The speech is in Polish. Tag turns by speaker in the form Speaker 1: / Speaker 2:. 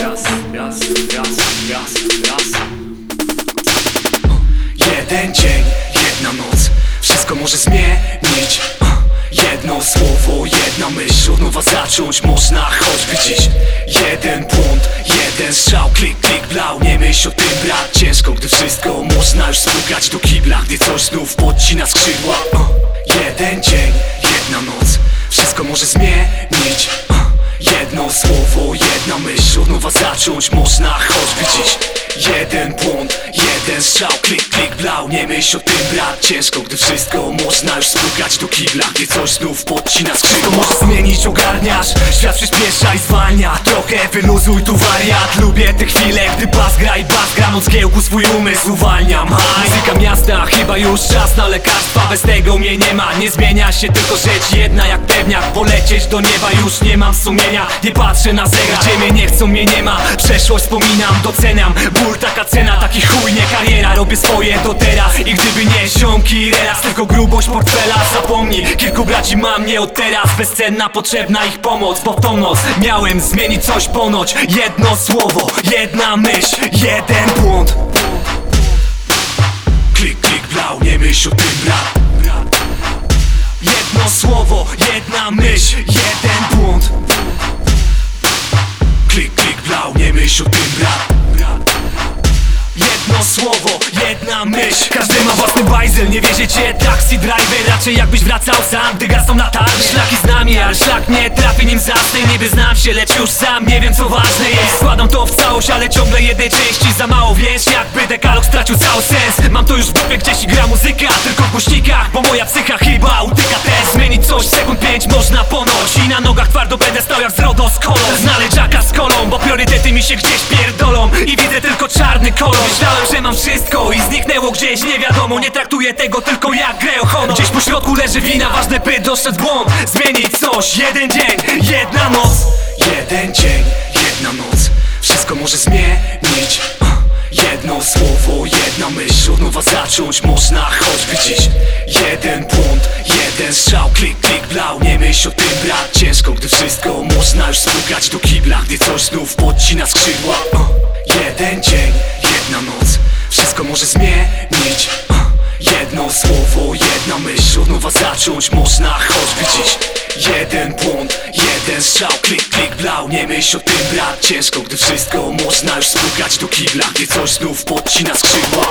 Speaker 1: Raz, raz, raz, Jeden dzień, jedna noc. Wszystko może zmienić nowa zacząć można choćby dziś Jeden błąd, jeden strzał Klik, klik, blau, nie myśl o tym brat Ciężko, gdy wszystko można już spłukać do kibla Gdy coś znów podcina skrzydła. Jeden dzień, jedna noc. Wszystko może zmienić nowa zacząć można choćby dziś. Jeden błąd, jeden strzał Klik, klik, blau, nie myśl o tym brat Ciężko, gdy wszystko można już spłukać do kibla Gdy coś znów podcina skrzydła Możesz zmienić, ogarniasz Świat przyspiesza i zwalnia. Trochę wyluzuj tu wariat. Lubię te chwile, gdy bas gra i bas gra. Od zgiełku swój umysł uwalniam. Haj, Muzyka miasta, już czas na lekarstwa. Bez tego mnie nie ma, nie zmienia się tylko rzecz jedna jak pewniak. Polecieć do nieba już nie mam sumienia. Nie patrzę na zegar, gdzie mnie nie chcą, mnie nie ma. Przeszłość wspominam, doceniam. Ból taka cena, taki chuj, nie kariera. Robię swoje do teraz. I gdyby nie ziomki relas Tylko grubość portfela, zapomnij Kilku braci mam nie od teraz. Bezcenna, potrzebna ich pomoc Bo w tą noc miałem zmienić coś ponoć. Jedno słowo, jedna myśl, jeden błąd Nie myśl o tym brat Jedno słowo, jedna myśl, jeden błąd. Klik, klik, blau, nie myśl o tym brat Jedno słowo, jedna myśl. Każdy ma własny bajzel, nie wierzycie Taxi driver, raczej jakbyś wracał sam Gdy gasną latarnie, szlaki z nami Ale szlak nie trafi nim zasty Niby znam się, lecz już sam nie wiem co ważne jest. Składam to całość, ale ciągle jednej części Za mało wiesz, jakby dekalog stracił cały sens. Mam to już w dupie, gdzieś i gra muzyka Tylko w głośnikach, bo moja psycha chyba utyka też Zmienić coś sekund pięć można ponoć. I na nogach twardo będę stał jak z RODO z kolą Znaleźć jaka z kolą, bo priorytety mi się gdzieś pierdolą. I widzę tylko czarny kolor. Myślałem, że mam wszystko i zniknęło gdzieś Nie wiadomo, nie traktuję tego tylko jak grę o honor. Gdzieś po środku leży wina, ważne by dostrzec błąd. Zmienić coś, jeden dzień, jedna noc może zmienić? Jedno słowo, jedna myśl Od nowa zacząć można choćby dziś Jeden błąd, jeden strzał Klik, klik, blau, nie myśl o tym brat Ciężko, gdy wszystko można już spłukać do kibla Gdy coś znów podcina skrzydła. Jeden dzień, jedna noc Wszystko może zmienić? Jedno słowo, jedna myśl Od nowa zacząć można choćby dziś Jeden błąd, jeden strzał Klik, klik, blau, nie myśl o tym brat Ciężko, gdy wszystko można już spłukać do kibla Gdy coś znów podcina skrzydła